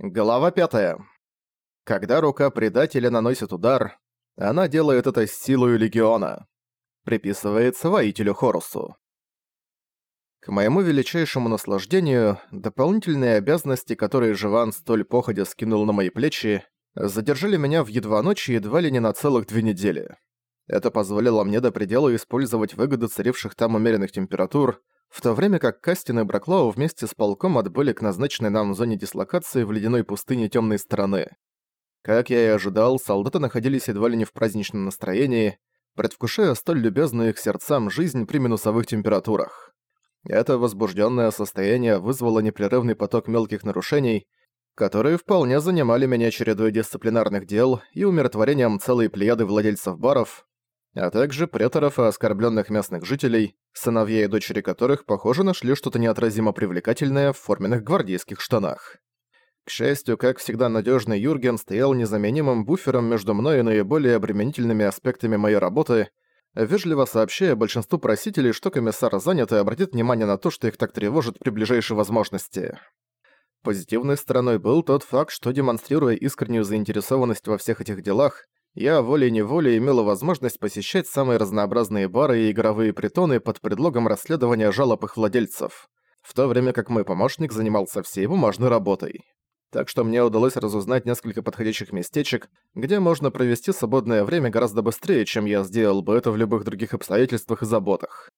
Глава пятая. Когда рука предателя наносит удар, она делает это с силой легиона. Приписывается воителю Хорусу. К моему величайшему наслаждению, дополнительные обязанности, которые Живан столь походя скинул на мои плечи, задержали меня в едва ночи едва ли не на целых две недели. Это позволило мне до предела использовать выгоды царивших там умеренных температур, в то время как Кастин и Браклау вместе с полком отбыли к назначенной нам зоне дислокации в ледяной пустыне темной стороны. Как я и ожидал, солдаты находились едва ли не в праздничном настроении, предвкушая столь любезную их сердцам жизнь при минусовых температурах. Это возбужденное состояние вызвало непрерывный поток мелких нарушений, которые вполне занимали меня чередой дисциплинарных дел и умиротворением целой плеяды владельцев баров, а также преторов и оскорбленных местных жителей, сыновья и дочери которых, похоже, нашли что-то неотразимо привлекательное в форменных гвардейских штанах. К счастью, как всегда надежный Юрген стоял незаменимым буфером между мной и наиболее обременительными аспектами моей работы, вежливо сообщая большинству просителей, что комиссар занят и обратит внимание на то, что их так тревожит при ближайшей возможности. Позитивной стороной был тот факт, что демонстрируя искреннюю заинтересованность во всех этих делах, я волей-неволей имела возможность посещать самые разнообразные бары и игровые притоны под предлогом расследования жалоб их владельцев, в то время как мой помощник занимался всей бумажной работой. Так что мне удалось разузнать несколько подходящих местечек, где можно провести свободное время гораздо быстрее, чем я сделал бы это в любых других обстоятельствах и заботах.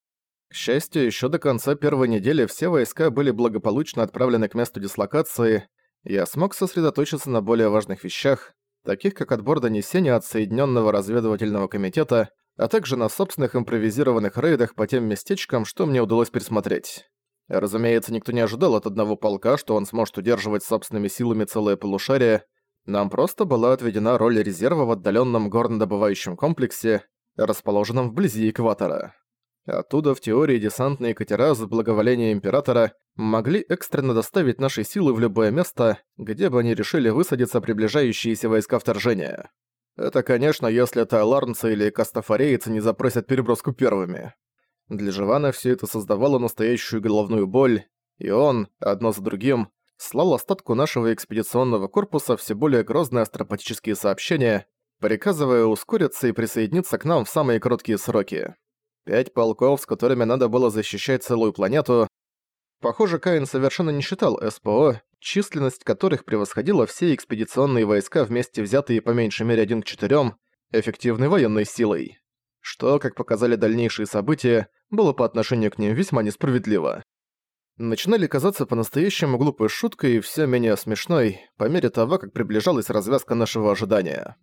К счастью, еще до конца первой недели все войска были благополучно отправлены к месту дислокации, я смог сосредоточиться на более важных вещах, таких как отбор донесений от Соединенного разведывательного комитета, а также на собственных импровизированных рейдах по тем местечкам, что мне удалось пересмотреть. Разумеется, никто не ожидал от одного полка, что он сможет удерживать собственными силами целое полушарие. Нам просто была отведена роль резерва в отдаленном горнодобывающем комплексе, расположенном вблизи экватора. Оттуда в теории десантные катера с благоволения Императора могли экстренно доставить наши силы в любое место, где бы они решили высадиться приближающиеся войска вторжения. Это, конечно, если тайларнцы или кастафорейцы не запросят переброску первыми. Для Живана все это создавало настоящую головную боль, и он, одно за другим, слал остатку нашего экспедиционного корпуса все более грозные астропатические сообщения, приказывая ускориться и присоединиться к нам в самые короткие сроки. Пять полков, с которыми надо было защищать целую планету. Похоже, Каин совершенно не считал СПО, численность которых превосходила все экспедиционные войска вместе взятые по меньшей мере один к четырем эффективной военной силой. Что, как показали дальнейшие события, было по отношению к ним весьма несправедливо. Начинали казаться по-настоящему глупой шуткой и все менее смешной, по мере того, как приближалась развязка нашего ожидания.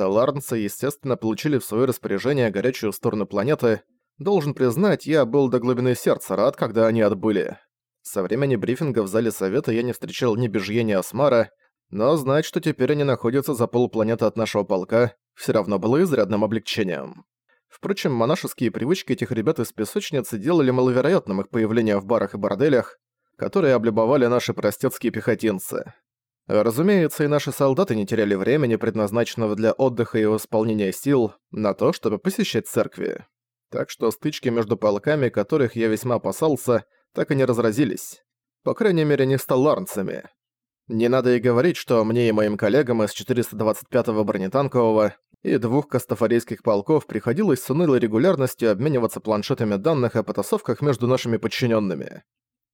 Таларнцы, естественно, получили в свое распоряжение горячую сторону планеты. Должен признать, я был до глубины сердца рад, когда они отбыли. Со времени брифинга в зале совета я не встречал ни Бежье, ни Осмара, но знать, что теперь они находятся за полпланеты от нашего полка, все равно было изрядным облегчением. Впрочем, монашеские привычки этих ребят из песочницы делали маловероятным их появление в барах и борделях, которые облюбовали наши простецкие пехотинцы. Разумеется, и наши солдаты не теряли времени, предназначенного для отдыха и восполнения сил, на то, чтобы посещать церкви. Так что стычки между полками, которых я весьма опасался, так и не разразились. По крайней мере, не с таларнцами. Не надо и говорить, что мне и моим коллегам из 425-го бронетанкового и двух кастафорейских полков приходилось с унылой регулярностью обмениваться планшетами данных о потасовках между нашими подчиненными.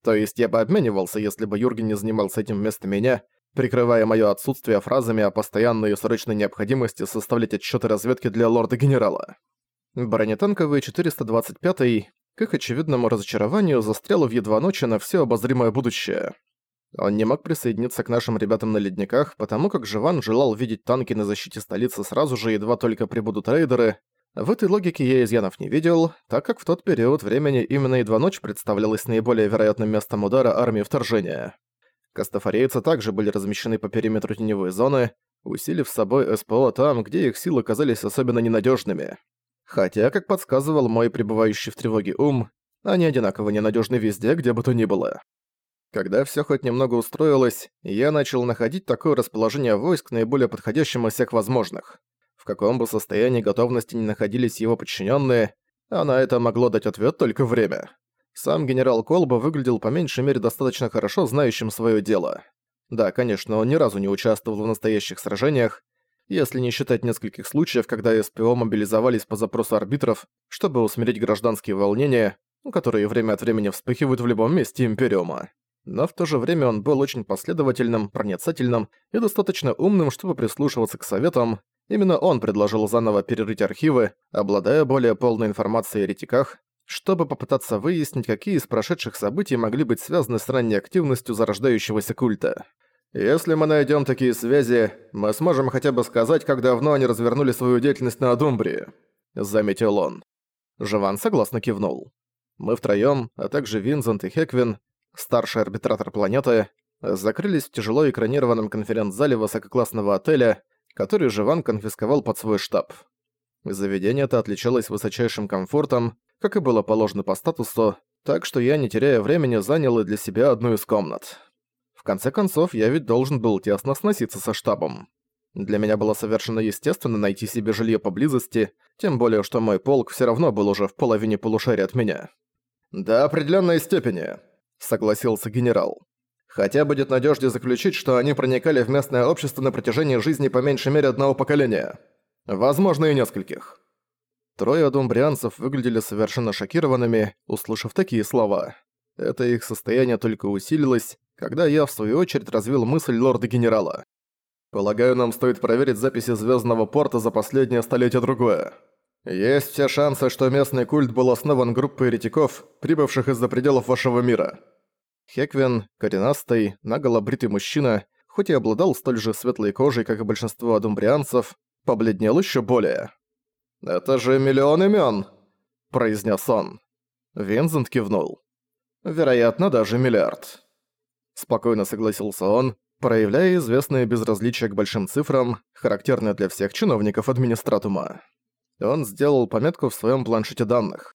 То есть я бы обменивался, если бы Юрген не занимался этим вместо меня, прикрывая моё отсутствие фразами о постоянной и срочной необходимости составлять отчёты разведки для лорда-генерала. Бронетанковый 425-й, к их очевидному разочарованию, застрял в едва ночи на всё обозримое будущее. Он не мог присоединиться к нашим ребятам на ледниках, потому как Живан желал видеть танки на защите столицы сразу же, едва только прибудут рейдеры. В этой логике я изъянов не видел, так как в тот период времени именно едва ночь представлялась наиболее вероятным местом удара армии вторжения. Кастафорейцы также были размещены по периметру теневой зоны, усилив собой СПО там, где их силы казались особенно ненадежными. Хотя, как подсказывал мой пребывающий в тревоге ум, они одинаково ненадежны везде, где бы то ни было. Когда все хоть немного устроилось, я начал находить такое расположение войск наиболее подходящим из всех возможных. В каком бы состоянии готовности ни находились его подчиненные, а на это могло дать ответ только время. Сам генерал Колба выглядел по меньшей мере достаточно хорошо знающим свое дело. Да, конечно, он ни разу не участвовал в настоящих сражениях, если не считать нескольких случаев, когда СПО мобилизовались по запросу арбитров, чтобы усмирить гражданские волнения, которые время от времени вспыхивают в любом месте Империума. Но в то же время он был очень последовательным, проницательным и достаточно умным, чтобы прислушиваться к советам. Именно он предложил заново перерыть архивы, обладая более полной информацией о ретиках, чтобы попытаться выяснить, какие из прошедших событий могли быть связаны с ранней активностью зарождающегося культа. Если мы найдем такие связи, мы сможем хотя бы сказать, как давно они развернули свою деятельность на Адумбрии», — заметил он. Живан согласно кивнул. Мы втроём, а также Винзент и Хеквин, старший арбитратор планеты, закрылись в тяжело экранированном конференц-зале высококлассного отеля, который Живан конфисковал под свой штаб. Заведение это отличалось высочайшим комфортом, как и было положено по статусу, так что я, не теряя времени, занял и для себя одну из комнат конце концов, я ведь должен был тесно сноситься со штабом. Для меня было совершенно естественно найти себе жилье поблизости, тем более, что мой полк все равно был уже в половине полушария от меня. «До определенной степени», — согласился генерал. «Хотя будет надежнее заключить, что они проникали в местное общество на протяжении жизни по меньшей мере одного поколения. Возможно, и нескольких». Трое думбрианцев выглядели совершенно шокированными, услышав такие слова. Это их состояние только усилилось, когда я, в свою очередь, развил мысль лорда-генерала. «Полагаю, нам стоит проверить записи Звездного порта за последнее столетие-другое. Есть все шансы, что местный культ был основан группой еретиков, прибывших из-за пределов вашего мира». Хеквин, коренастый, наголо бритый мужчина, хоть и обладал столь же светлой кожей, как и большинство адумбрианцев, побледнел еще более. «Это же миллион имен, произнес он. Винзент кивнул. «Вероятно, даже миллиард». Спокойно согласился он, проявляя известное безразличие к большим цифрам, характерное для всех чиновников администратума. Он сделал пометку в своем планшете данных.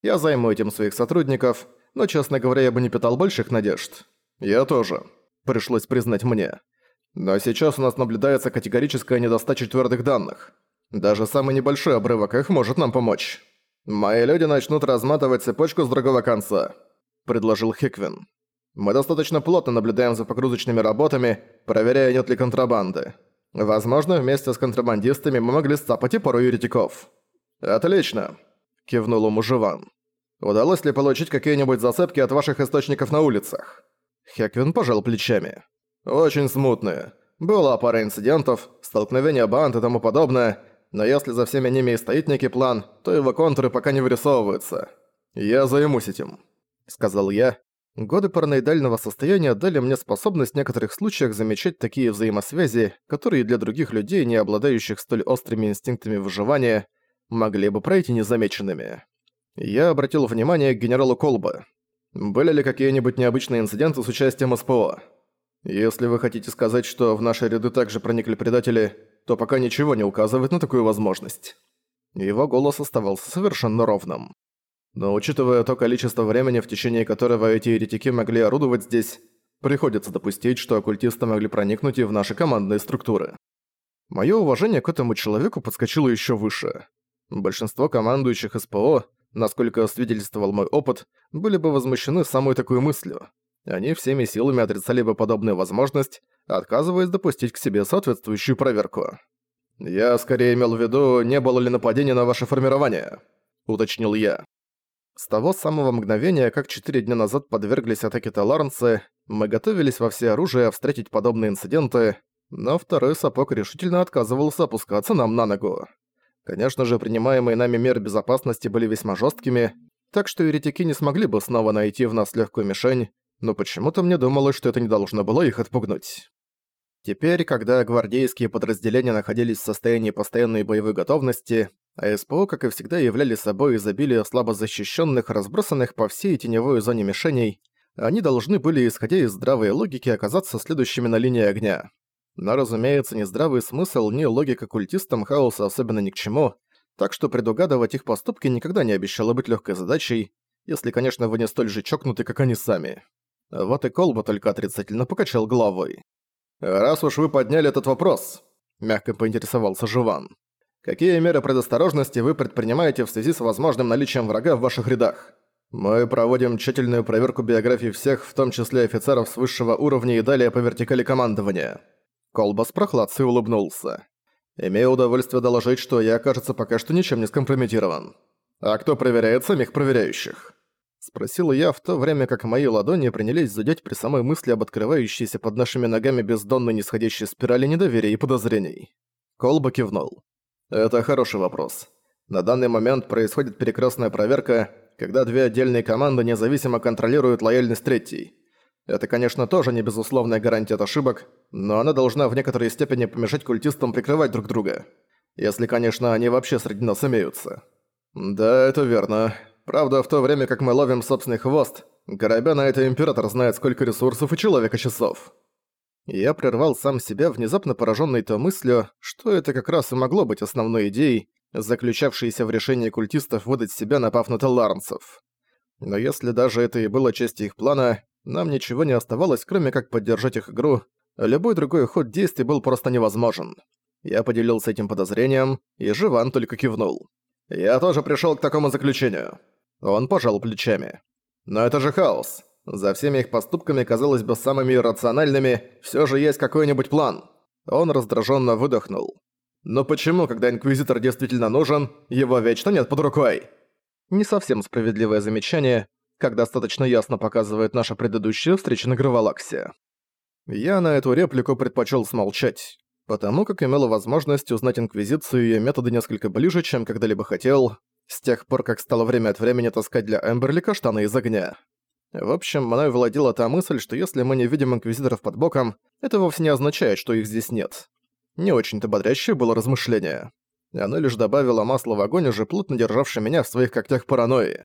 «Я займу этим своих сотрудников, но, честно говоря, я бы не питал больших надежд. Я тоже. Пришлось признать мне. Но сейчас у нас наблюдается категорическая недостача твердых данных. Даже самый небольшой обрывок их может нам помочь. Мои люди начнут разматывать цепочку с другого конца», — предложил Хиквин. Мы достаточно плотно наблюдаем за погрузочными работами, проверяя, нет ли контрабанды. Возможно, вместе с контрабандистами мы могли сцапать и пару еретиков». «Отлично», — кивнул ему Живан. «Удалось ли получить какие-нибудь зацепки от ваших источников на улицах?» Хеквин пожал плечами. «Очень смутные. Была пара инцидентов, столкновения банд и тому подобное, но если за всеми ними и стоит некий план, то его контуры пока не вырисовываются. Я займусь этим», — сказал я, Годы параноидального состояния дали мне способность в некоторых случаях замечать такие взаимосвязи, которые для других людей, не обладающих столь острыми инстинктами выживания, могли бы пройти незамеченными. Я обратил внимание к генералу Колба. Были ли какие-нибудь необычные инциденты с участием СПО? Если вы хотите сказать, что в наши ряды также проникли предатели, то пока ничего не указывает на такую возможность. Его голос оставался совершенно ровным. Но учитывая то количество времени, в течение которого эти еретики могли орудовать здесь, приходится допустить, что оккультисты могли проникнуть и в наши командные структуры. Моё уважение к этому человеку подскочило ещё выше. Большинство командующих СПО, насколько свидетельствовал мой опыт, были бы возмущены самой такой мыслью. Они всеми силами отрицали бы подобную возможность, отказываясь допустить к себе соответствующую проверку. «Я скорее имел в виду, не было ли нападения на ваше формирование», — уточнил я. С того самого мгновения, как четыре дня назад подверглись атаке таларнцы, мы готовились во все оружие встретить подобные инциденты, но второй сапог решительно отказывался опускаться нам на ногу. Конечно же, принимаемые нами меры безопасности были весьма жесткими, так что еретики не смогли бы снова найти в нас легкую мишень, но почему-то мне думалось, что это не должно было их отпугнуть. Теперь, когда гвардейские подразделения находились в состоянии постоянной боевой готовности, а СПО, как и всегда, являли собой изобилие слабо защищенных, разбросанных по всей теневой зоне мишеней, они должны были, исходя из здравой логики, оказаться следующими на линии огня. Но, разумеется, ни здравый смысл, ни логика культистам хаоса особенно ни к чему, так что предугадывать их поступки никогда не обещало быть легкой задачей, если, конечно, вы не столь же чокнуты, как они сами. Вот и Колба только отрицательно покачал головой. «Раз уж вы подняли этот вопрос», — мягко поинтересовался Жуван, Какие меры предосторожности вы предпринимаете в связи с возможным наличием врага в ваших рядах? Мы проводим тщательную проверку биографий всех, в том числе офицеров с высшего уровня и далее по вертикали командования. Колбас прохладцей улыбнулся. Имею удовольствие доложить, что я, кажется, пока что ничем не скомпрометирован. А кто проверяет самих проверяющих? Спросил я, в то время как мои ладони принялись зудеть при самой мысли об открывающейся под нашими ногами бездонной нисходящей спирали недоверия и подозрений. Колба кивнул. Это хороший вопрос. На данный момент происходит перекрестная проверка, когда две отдельные команды независимо контролируют лояльность третьей. Это, конечно, тоже не безусловная гарантия от ошибок, но она должна в некоторой степени помешать культистам прикрывать друг друга. Если, конечно, они вообще среди нас имеются. Да, это верно. Правда, в то время как мы ловим собственный хвост, грабя на это Император знает, сколько ресурсов и человека часов. Я прервал сам себя, внезапно пораженный той мыслью, что это как раз и могло быть основной идеей, заключавшейся в решении культистов выдать себя, напав на таларнцев. Но если даже это и было частью их плана, нам ничего не оставалось, кроме как поддержать их игру. Любой другой ход действий был просто невозможен. Я поделился этим подозрением, и Живан только кивнул. «Я тоже пришёл к такому заключению». Он пожал плечами. «Но это же хаос. За всеми их поступками, казалось бы, самыми иррациональными, всё же есть какой-нибудь план». Он раздражённо выдохнул. Но почему, когда Инквизитор действительно нужен, его вечно нет под рукой? Не совсем справедливое замечание, как достаточно ясно показывает наша предыдущая встреча на Гравалаксе. Я на эту реплику предпочел смолчать, потому как имела возможность узнать Инквизицию и её методы несколько ближе, чем когда-либо хотел, с тех пор, как стало время от времени таскать для Эмберли каштаны из огня. В общем, мной владела та мысль, что если мы не видим Инквизиторов под боком, это вовсе не означает, что их здесь нет. Не очень-то бодрящее было размышление. Оно лишь добавило масла в огонь, уже плотно державший меня в своих когтях паранойи.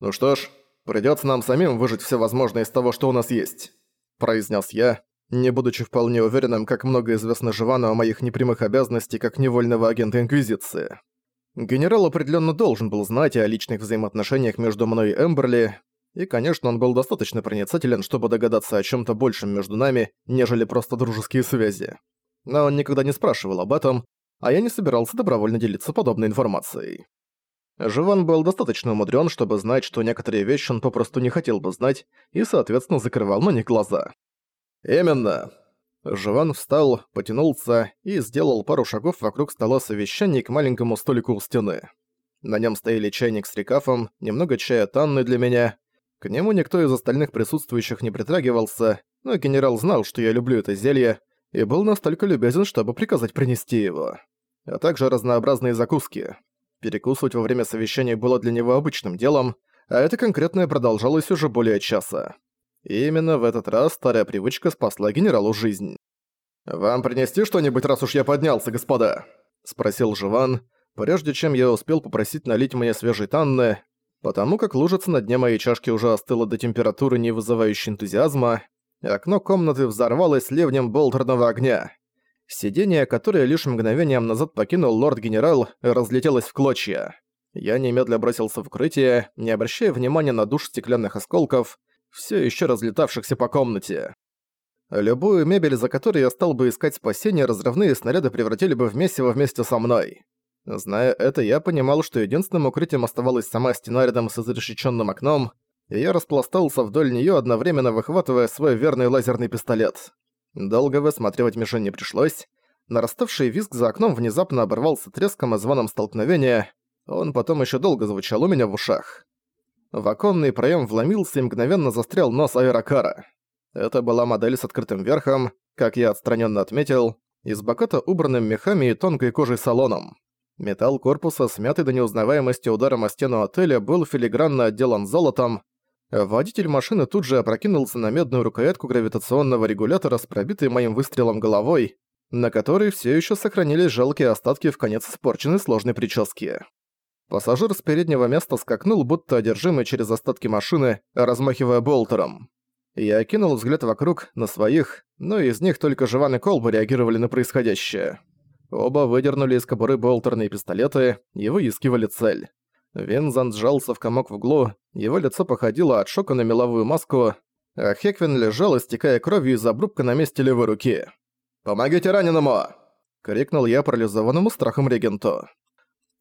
«Ну что ж, придётся нам самим выжить все возможное из того, что у нас есть», – произнес я, не будучи вполне уверенным, как много известно Живану о моих непрямых обязанностях как невольного агента Инквизиции. Генерал определенно должен был знать о личных взаимоотношениях между мной и Эмберли, и, конечно, он был достаточно проницателен, чтобы догадаться о чем то большем между нами, нежели просто дружеские связи но он никогда не спрашивал об этом, а я не собирался добровольно делиться подобной информацией. Живан был достаточно умудрен, чтобы знать, что некоторые вещи он попросту не хотел бы знать, и, соответственно, закрывал на них глаза. «Именно». Живан встал, потянулся и сделал пару шагов вокруг стола совещаний к маленькому столику у стены. На нем стояли чайник с рекафом, немного чая Танны для меня. К нему никто из остальных присутствующих не притрагивался, но генерал знал, что я люблю это зелье, и был настолько любезен, чтобы приказать принести его. А также разнообразные закуски. Перекусывать во время совещания было для него обычным делом, а это конкретное продолжалось уже более часа. И именно в этот раз старая привычка спасла генералу жизнь. «Вам принести что-нибудь, раз уж я поднялся, господа?» – спросил Живан, прежде чем я успел попросить налить мне свежей танны, потому как лужица на дне моей чашки уже остыла до температуры, не вызывающей энтузиазма, Окно комнаты взорвалось ливнем болтерного огня. Сиденье, которое лишь мгновением назад покинул лорд-генерал, разлетелось в клочья. Я немедля бросился в укрытие, не обращая внимания на душ стеклянных осколков, все еще разлетавшихся по комнате. Любую мебель, за которой я стал бы искать спасение, разрывные снаряды превратили бы в месиво вместе со мной. Зная это, я понимал, что единственным укрытием оставалась сама стена рядом с изрешеченным окном, и я распластался вдоль нее, одновременно выхватывая свой верный лазерный пистолет. Долго высматривать мишень не пришлось. Нараставший визг за окном внезапно оборвался треском и звоном столкновения. Он потом еще долго звучал у меня в ушах. В оконный проем вломился и мгновенно застрял нос аэрокара. Это была модель с открытым верхом, как я отстраненно отметил, и с убранным мехами и тонкой кожей салоном. Металл корпуса, смятый до неузнаваемости ударом о стену отеля, был филигранно отделан золотом, Водитель машины тут же опрокинулся на медную рукоятку гравитационного регулятора с пробитой моим выстрелом головой, на которой все еще сохранились жалкие остатки в конец испорченной сложной прически. Пассажир с переднего места скакнул, будто одержимый через остатки машины, размахивая болтером. Я окинул взгляд вокруг, на своих, но из них только Живан и Колба реагировали на происходящее. Оба выдернули из кобуры болтерные пистолеты и выискивали цель. Винзант сжался в комок в углу, его лицо походило от шока на меловую маску, а Хеквин лежал, истекая кровью из обрубка на месте левой руки. «Помогите раненому!» — крикнул я парализованному страхом регенту.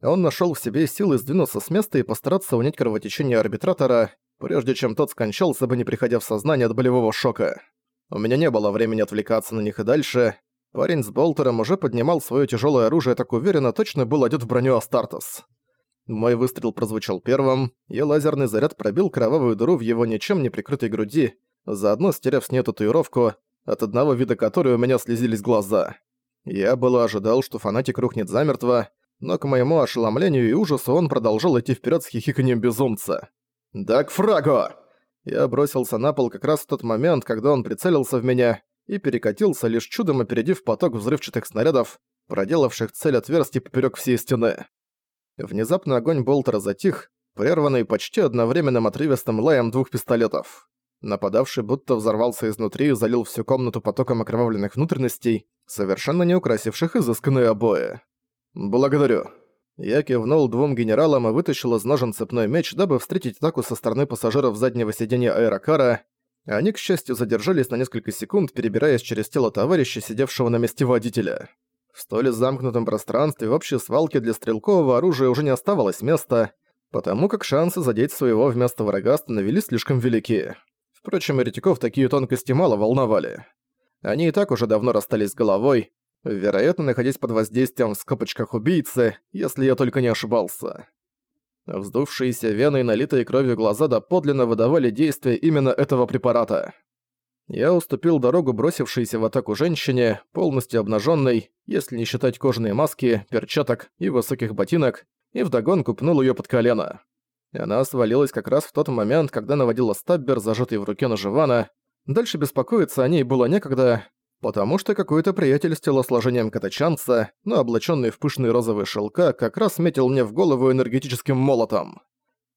Он нашел в себе силы сдвинуться с места и постараться унять кровотечение арбитратора, прежде чем тот скончался бы, не приходя в сознание от болевого шока. У меня не было времени отвлекаться на них и дальше. Парень с болтером уже поднимал свое тяжелое оружие так уверенно, точно был одет в броню Астартес. Мой выстрел прозвучал первым, и лазерный заряд пробил кровавую дыру в его ничем не прикрытой груди, заодно стерев с ней татуировку, от одного вида которой у меня слезились глаза. Я было ожидал, что фанатик рухнет замертво, но к моему ошеломлению и ужасу он продолжал идти вперед с хихиканием безумца. «Да к фрагу!» Я бросился на пол как раз в тот момент, когда он прицелился в меня и перекатился, лишь чудом опередив поток взрывчатых снарядов, проделавших цель отверстий поперек всей стены. Внезапно огонь болтера затих, прерванный почти одновременным отрывистым лаем двух пистолетов. Нападавший будто взорвался изнутри и залил всю комнату потоком окровавленных внутренностей, совершенно не украсивших изысканные обои. «Благодарю». Я кивнул двум генералам и вытащил из ножен цепной меч, дабы встретить атаку со стороны пассажиров заднего сиденья аэрокара. Они, к счастью, задержались на несколько секунд, перебираясь через тело товарища, сидевшего на месте водителя. В столь замкнутом пространстве в общей свалке для стрелкового оружия уже не оставалось места, потому как шансы задеть своего вместо врага становились слишком велики. Впрочем, еретиков такие тонкости мало волновали. Они и так уже давно расстались с головой, вероятно, находясь под воздействием в скобочках убийцы, если я только не ошибался. Вздувшиеся вены и налитые кровью глаза доподлинно выдавали действие именно этого препарата. Я уступил дорогу бросившейся в атаку женщине, полностью обнаженной, если не считать кожаные маски, перчаток и высоких ботинок, и вдогонку пнул ее под колено. Она свалилась как раз в тот момент, когда наводила стаббер, зажатый в руке ножевана. Дальше беспокоиться о ней было некогда, потому что какой-то приятель с телосложением катачанца, но облаченный в пышные розовые шелка, как раз метил мне в голову энергетическим молотом.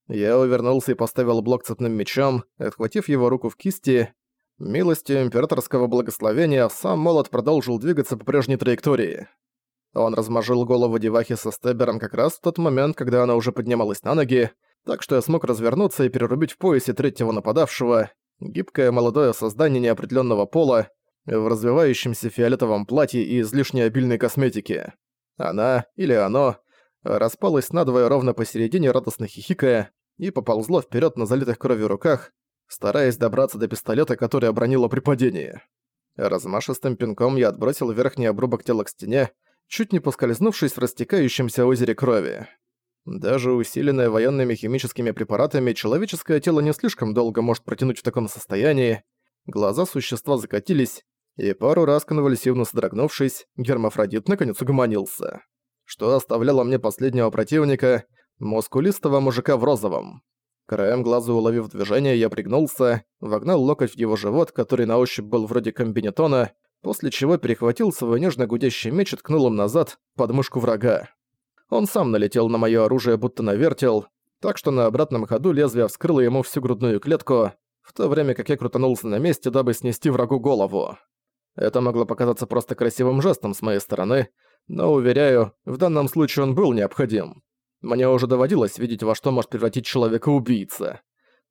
Я увернулся и поставил блок цепным мечом, отхватив его руку в кисти. Милостью императорского благословения сам молот продолжил двигаться по прежней траектории. Он размажил голову девахи со стебером как раз в тот момент, когда она уже поднималась на ноги, так что я смог развернуться и перерубить в поясе третьего нападавшего, гибкое молодое создание неопределенного пола, в развивающемся фиолетовом платье и излишне обильной косметике. Она, или оно, распалось надвое ровно посередине, радостно хихикая, и поползло вперед на залитых кровью руках, стараясь добраться до пистолета, который обронило при падении. Размашистым пинком я отбросил верхний обрубок тела к стене, чуть не поскользнувшись в растекающемся озере крови. Даже усиленное военными химическими препаратами, человеческое тело не слишком долго может протянуть в таком состоянии. Глаза существа закатились, и пару раз конвульсивно содрогнувшись, гермафродит наконец угомонился. Что оставляло мне последнего противника, мускулистого мужика в розовом. Краем глаза уловив движение, я пригнулся, вогнал локоть в его живот, который на ощупь был вроде комбинетона, после чего перехватил свой нежно гудящий меч и ткнул им назад, под мышку врага. Он сам налетел на моё оружие, будто навертел, так что на обратном ходу лезвие вскрыло ему всю грудную клетку, в то время как я крутанулся на месте, дабы снести врагу голову. Это могло показаться просто красивым жестом с моей стороны, но, уверяю, в данном случае он был необходим. Мне уже доводилось видеть, во что может превратить человека убийца.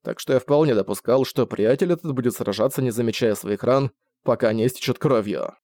Так что я вполне допускал, что приятель этот будет сражаться, не замечая своих ран, пока не истечет кровью.